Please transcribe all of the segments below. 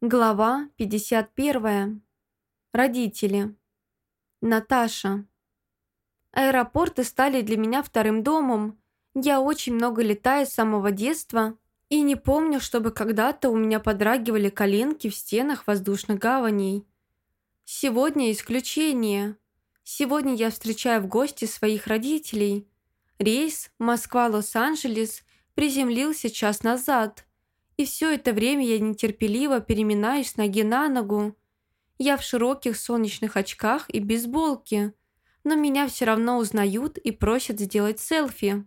Глава 51. Родители. Наташа. Аэропорты стали для меня вторым домом. Я очень много летаю с самого детства и не помню, чтобы когда-то у меня подрагивали коленки в стенах воздушных гаваней. Сегодня исключение. Сегодня я встречаю в гости своих родителей. Рейс Москва-Лос-Анджелес приземлился час назад – и все это время я нетерпеливо переминаюсь ноги на ногу. Я в широких солнечных очках и бейсболке, но меня все равно узнают и просят сделать селфи.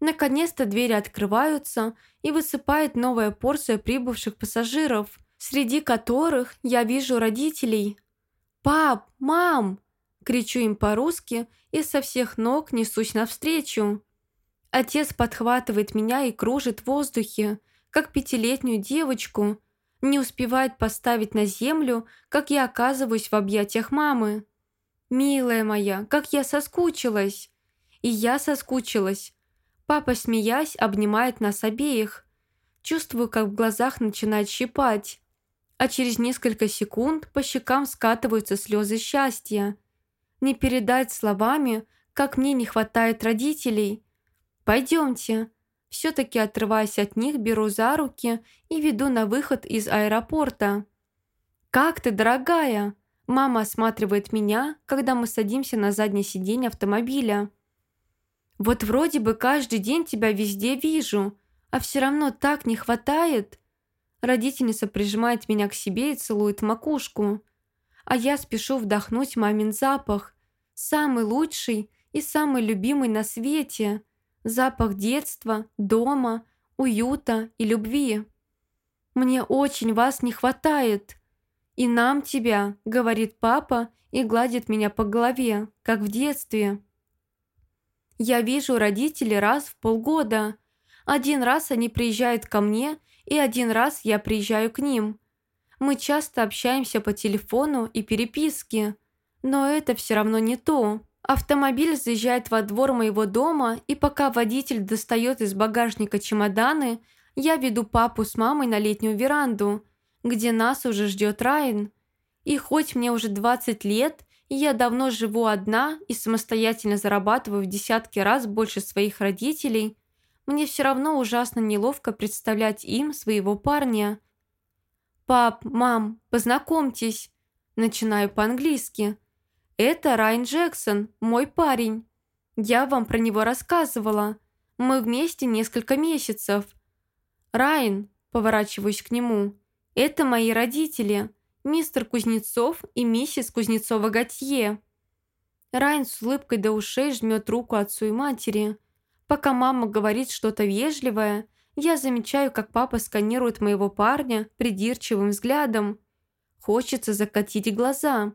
Наконец-то двери открываются и высыпает новая порция прибывших пассажиров, среди которых я вижу родителей. «Пап! Мам!» Кричу им по-русски и со всех ног несусь навстречу. Отец подхватывает меня и кружит в воздухе, как пятилетнюю девочку, не успевает поставить на землю, как я оказываюсь в объятиях мамы. «Милая моя, как я соскучилась!» И я соскучилась. Папа, смеясь, обнимает нас обеих. Чувствую, как в глазах начинает щипать. А через несколько секунд по щекам скатываются слезы счастья. Не передать словами, как мне не хватает родителей. «Пойдемте», все-таки отрываясь от них, беру за руки и веду на выход из аэропорта. «Как ты, дорогая?» Мама осматривает меня, когда мы садимся на заднее сиденье автомобиля. «Вот вроде бы каждый день тебя везде вижу, а все равно так не хватает». Родительница прижимает меня к себе и целует макушку. А я спешу вдохнуть мамин запах. Самый лучший и самый любимый на свете – запах детства, дома, уюта и любви. «Мне очень вас не хватает. И нам тебя», — говорит папа и гладит меня по голове, как в детстве. Я вижу родителей раз в полгода. Один раз они приезжают ко мне, и один раз я приезжаю к ним. Мы часто общаемся по телефону и переписке, но это все равно не то. Автомобиль заезжает во двор моего дома, и пока водитель достает из багажника чемоданы, я веду папу с мамой на летнюю веранду, где нас уже ждет Райан. И хоть мне уже 20 лет, и я давно живу одна и самостоятельно зарабатываю в десятки раз больше своих родителей, мне все равно ужасно неловко представлять им своего парня. «Пап, мам, познакомьтесь», начинаю по-английски – «Это Райан Джексон, мой парень. Я вам про него рассказывала. Мы вместе несколько месяцев». «Райан», поворачиваюсь к нему, «это мои родители, мистер Кузнецов и миссис Кузнецова-Готье». Райан с улыбкой до ушей жмет руку отцу и матери. Пока мама говорит что-то вежливое, я замечаю, как папа сканирует моего парня придирчивым взглядом. Хочется закатить глаза.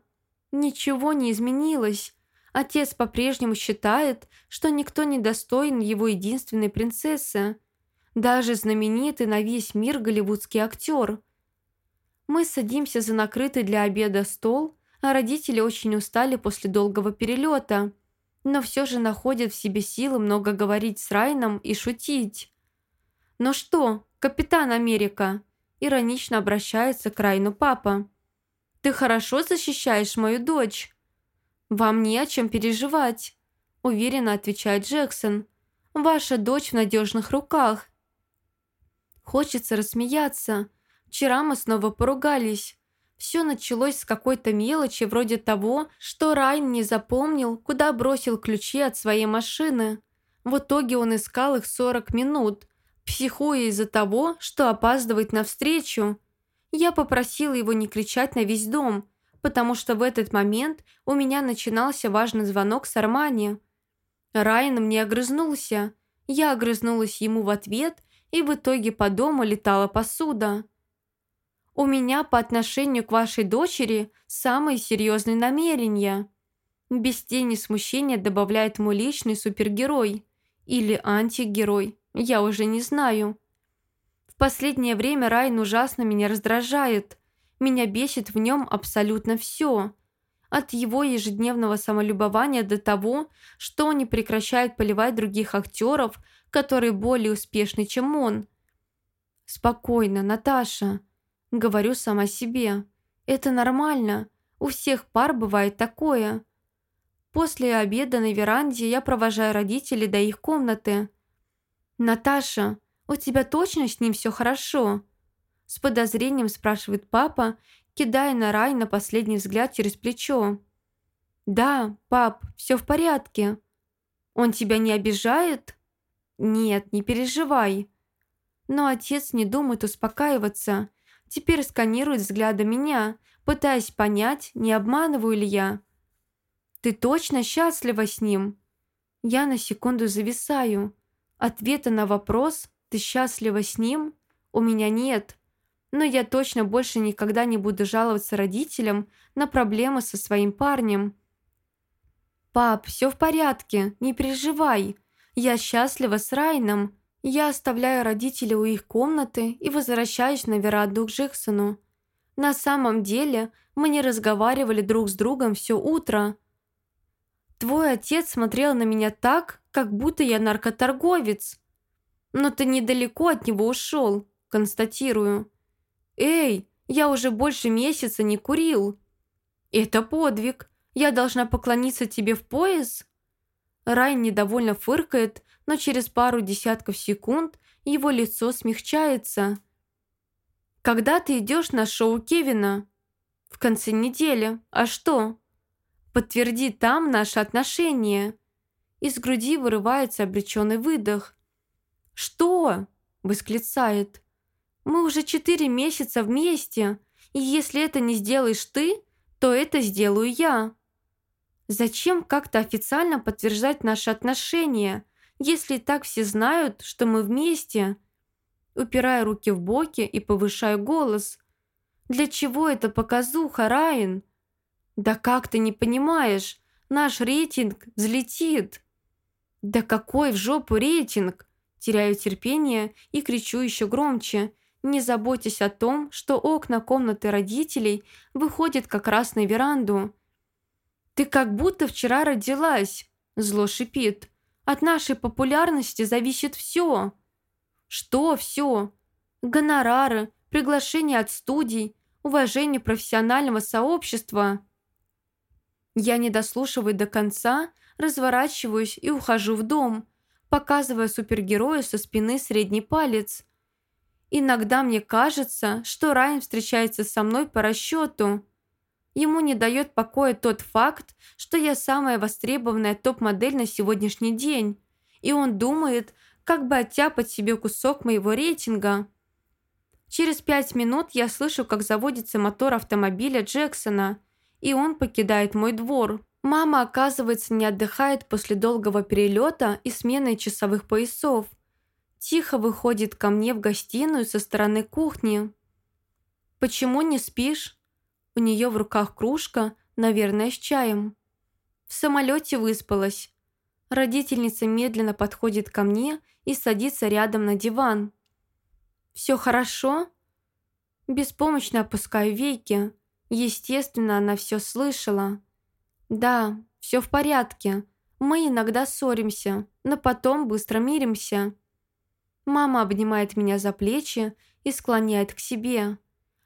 Ничего не изменилось. Отец по-прежнему считает, что никто не достоин его единственной принцессы. Даже знаменитый на весь мир голливудский актер. Мы садимся за накрытый для обеда стол, а родители очень устали после долгого перелета, но все же находят в себе силы много говорить с Райном и шутить. «Ну что, капитан Америка?» Иронично обращается к Райну папа. Ты хорошо защищаешь мою дочь». «Вам не о чем переживать», – уверенно отвечает Джексон. «Ваша дочь в надежных руках». Хочется рассмеяться. Вчера мы снова поругались. Все началось с какой-то мелочи, вроде того, что Райн не запомнил, куда бросил ключи от своей машины. В итоге он искал их 40 минут, психуя из-за того, что опаздывает на встречу. Я попросила его не кричать на весь дом, потому что в этот момент у меня начинался важный звонок с Армани. Райан мне огрызнулся. Я огрызнулась ему в ответ, и в итоге по дому летала посуда. «У меня по отношению к вашей дочери самые серьезные намерения», без тени смущения добавляет мой личный супергерой. Или антигерой, я уже не знаю последнее время Райан ужасно меня раздражает. Меня бесит в нем абсолютно все. От его ежедневного самолюбования до того, что он не прекращает поливать других актеров, которые более успешны, чем он. «Спокойно, Наташа». Говорю сама себе. Это нормально. У всех пар бывает такое. После обеда на веранде я провожаю родителей до их комнаты. «Наташа, у тебя точно с ним все хорошо?» С подозрением спрашивает папа, кидая на рай на последний взгляд через плечо. «Да, пап, все в порядке. Он тебя не обижает?» «Нет, не переживай». Но отец не думает успокаиваться. Теперь сканирует взглядом меня, пытаясь понять, не обманываю ли я. «Ты точно счастлива с ним?» Я на секунду зависаю. Ответа на вопрос «Ты счастлива с ним?» у меня нет. Но я точно больше никогда не буду жаловаться родителям на проблемы со своим парнем. «Пап, все в порядке, не переживай. Я счастлива с Райном». Я оставляю родителей у их комнаты и возвращаюсь на веранду к Джексону. На самом деле мы не разговаривали друг с другом все утро. Твой отец смотрел на меня так, как будто я наркоторговец. Но ты недалеко от него ушел, констатирую. Эй, я уже больше месяца не курил. Это подвиг. Я должна поклониться тебе в пояс? Райн недовольно фыркает, но через пару десятков секунд его лицо смягчается. «Когда ты идешь на шоу Кевина?» «В конце недели. А что?» Подтверди там наши отношения». Из груди вырывается обреченный выдох. «Что?» – восклицает. «Мы уже четыре месяца вместе, и если это не сделаешь ты, то это сделаю я». Зачем как-то официально подтверждать наши отношения, если так все знают, что мы вместе? Упирая руки в боки и повышая голос. Для чего это показуха, Райан? «Да как ты не понимаешь? Наш рейтинг взлетит!» «Да какой в жопу рейтинг?» Теряю терпение и кричу еще громче, не заботясь о том, что окна комнаты родителей выходят как раз на веранду. «Ты как будто вчера родилась!» Зло шипит. «От нашей популярности зависит все!» «Что все?» «Гонорары, приглашения от студий, уважение профессионального сообщества!» Я не дослушиваю до конца, разворачиваюсь и ухожу в дом, показывая супергерою со спины средний палец. Иногда мне кажется, что Райан встречается со мной по расчету. Ему не дает покоя тот факт, что я самая востребованная топ-модель на сегодняшний день, и он думает, как бы оттяпать себе кусок моего рейтинга. Через пять минут я слышу, как заводится мотор автомобиля Джексона – и он покидает мой двор. Мама, оказывается, не отдыхает после долгого перелета и смены часовых поясов. Тихо выходит ко мне в гостиную со стороны кухни. «Почему не спишь?» У нее в руках кружка, наверное, с чаем. В самолете выспалась. Родительница медленно подходит ко мне и садится рядом на диван. «Все хорошо?» Беспомощно опускаю веки. Естественно, она все слышала. «Да, все в порядке. Мы иногда ссоримся, но потом быстро миримся». Мама обнимает меня за плечи и склоняет к себе.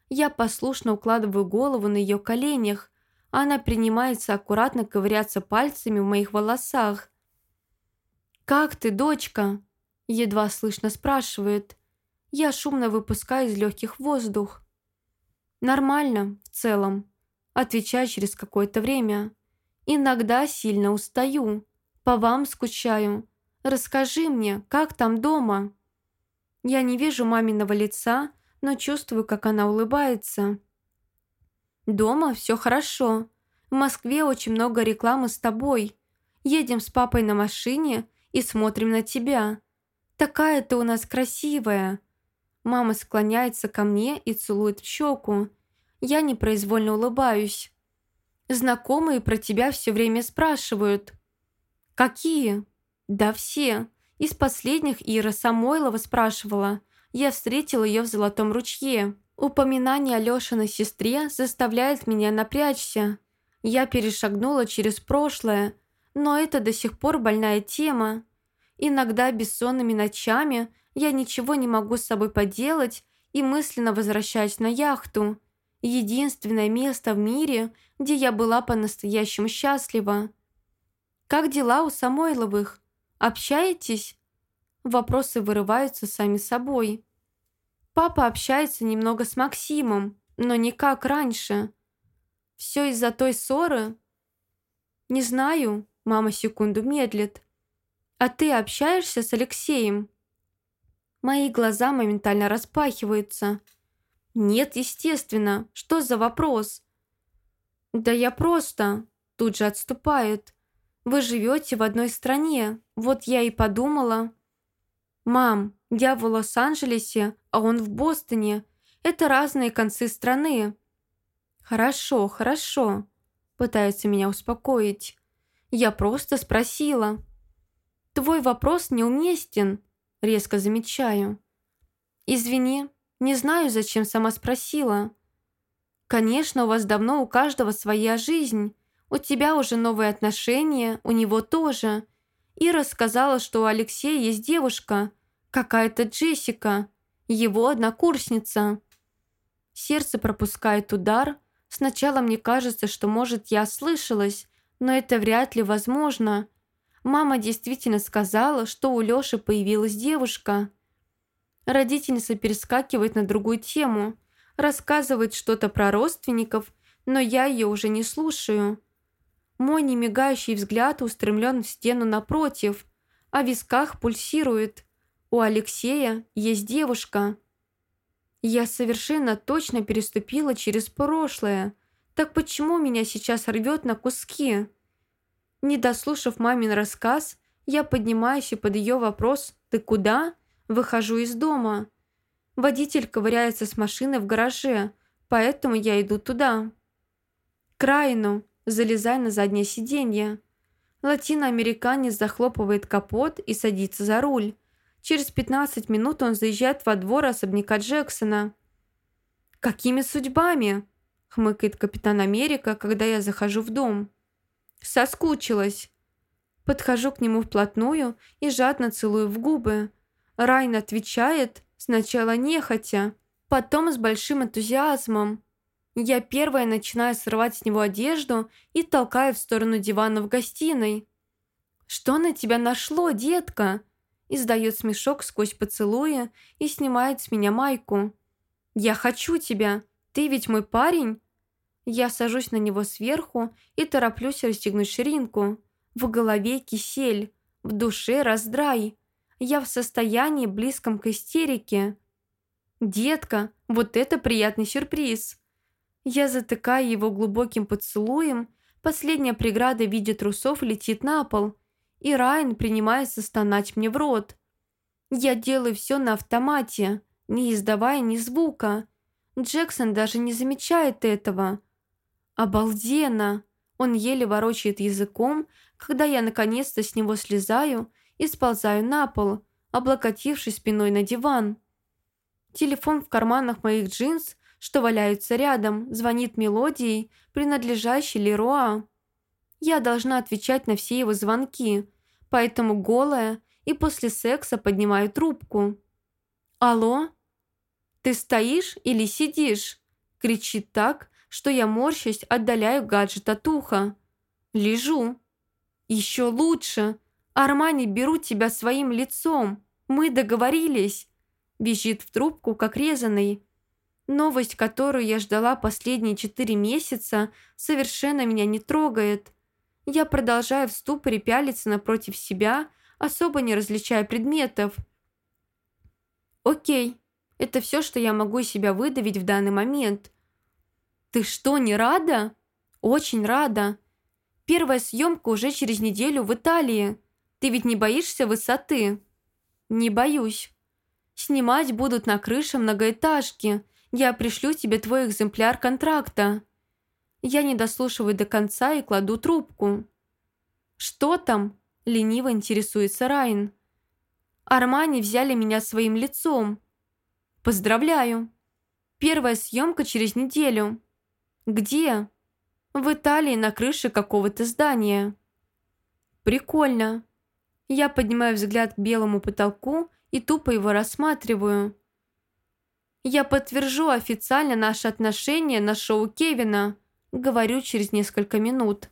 Я послушно укладываю голову на ее коленях, а она принимается аккуратно ковыряться пальцами в моих волосах. «Как ты, дочка?» – едва слышно спрашивает. Я шумно выпускаю из легких воздух. Нормально, в целом. Отвечаю через какое-то время. Иногда сильно устаю. По вам скучаю. Расскажи мне, как там дома? Я не вижу маминого лица, но чувствую, как она улыбается. Дома все хорошо. В Москве очень много рекламы с тобой. Едем с папой на машине и смотрим на тебя. Такая ты у нас красивая. Мама склоняется ко мне и целует в щеку. Я непроизвольно улыбаюсь. Знакомые про тебя все время спрашивают. «Какие?» «Да все. Из последних Ира Самойлова спрашивала. Я встретила ее в Золотом ручье. Упоминание Алешиной сестре заставляет меня напрячься. Я перешагнула через прошлое, но это до сих пор больная тема. Иногда бессонными ночами я ничего не могу с собой поделать и мысленно возвращаюсь на яхту. Единственное место в мире, где я была по-настоящему счастлива. «Как дела у Самойловых? Общаетесь?» Вопросы вырываются сами собой. Папа общается немного с Максимом, но не как раньше. Все из-за той ссоры? Не знаю, мама секунду медлит. А ты общаешься с Алексеем? Мои глаза моментально распахиваются. Нет, естественно. Что за вопрос? Да я просто... Тут же отступает. Вы живете в одной стране. Вот я и подумала. Мам, я в Лос-Анджелесе, а он в Бостоне. Это разные концы страны. Хорошо, хорошо. Пытается меня успокоить. Я просто спросила. Твой вопрос неуместен, резко замечаю. Извини, не знаю, зачем сама спросила. Конечно, у вас давно у каждого своя жизнь. У тебя уже новые отношения, у него тоже. Ира сказала, что у Алексея есть девушка, какая-то Джессика, его однокурсница. Сердце пропускает удар. Сначала мне кажется, что, может, я слышалась, но это вряд ли возможно. Мама действительно сказала, что у Лёши появилась девушка. Родительница перескакивает на другую тему, рассказывает что-то про родственников, но я ее уже не слушаю. Мой немигающий взгляд устремлен в стену напротив, а в висках пульсирует. У Алексея есть девушка. Я совершенно точно переступила через прошлое. Так почему меня сейчас рвет на куски? Не дослушав мамин рассказ, я поднимаюсь и под ее вопрос «Ты куда?» Выхожу из дома. Водитель ковыряется с машины в гараже, поэтому я иду туда. К Райну, залезая на заднее сиденье. Латиноамериканец захлопывает капот и садится за руль. Через 15 минут он заезжает во двор особняка Джексона. «Какими судьбами?» – хмыкает капитан Америка, когда я захожу в дом. «Соскучилась». Подхожу к нему вплотную и жадно целую в губы. Райн отвечает, сначала нехотя, потом с большим энтузиазмом. Я первая начинаю срывать с него одежду и толкаю в сторону дивана в гостиной. «Что на тебя нашло, детка?» Издает смешок сквозь поцелуя и снимает с меня майку. «Я хочу тебя. Ты ведь мой парень?» Я сажусь на него сверху и тороплюсь расстегнуть ширинку. В голове кисель, в душе раздрай. Я в состоянии близком к истерике. «Детка, вот это приятный сюрприз!» Я затыкаю его глубоким поцелуем, последняя преграда в виде трусов летит на пол, и Райан принимается стонать мне в рот. Я делаю все на автомате, не издавая ни звука. Джексон даже не замечает этого. Обалденно! Он еле ворочает языком, когда я наконец-то с него слезаю и сползаю на пол, облокотившись спиной на диван. Телефон в карманах моих джинс, что валяются рядом, звонит мелодией, принадлежащей Леруа. Я должна отвечать на все его звонки, поэтому голая и после секса поднимаю трубку. «Алло? Ты стоишь или сидишь?» кричит так, что я морщусь, отдаляю гаджет от уха. «Лежу». «Еще лучше. Армани берут тебя своим лицом. Мы договорились!» Бежит в трубку, как резанный. Новость, которую я ждала последние четыре месяца, совершенно меня не трогает. Я продолжаю в ступоре пялиться напротив себя, особо не различая предметов. «Окей, это все, что я могу себя выдавить в данный момент». «Ты что, не рада?» «Очень рада. Первая съемка уже через неделю в Италии. Ты ведь не боишься высоты?» «Не боюсь. Снимать будут на крыше многоэтажки. Я пришлю тебе твой экземпляр контракта». Я не дослушиваю до конца и кладу трубку. «Что там?» – лениво интересуется Райн. «Армани взяли меня своим лицом». «Поздравляю. Первая съемка через неделю». «Где?» «В Италии на крыше какого-то здания». «Прикольно. Я поднимаю взгляд к белому потолку и тупо его рассматриваю. Я подтвержу официально наши отношения на шоу Кевина. Говорю через несколько минут.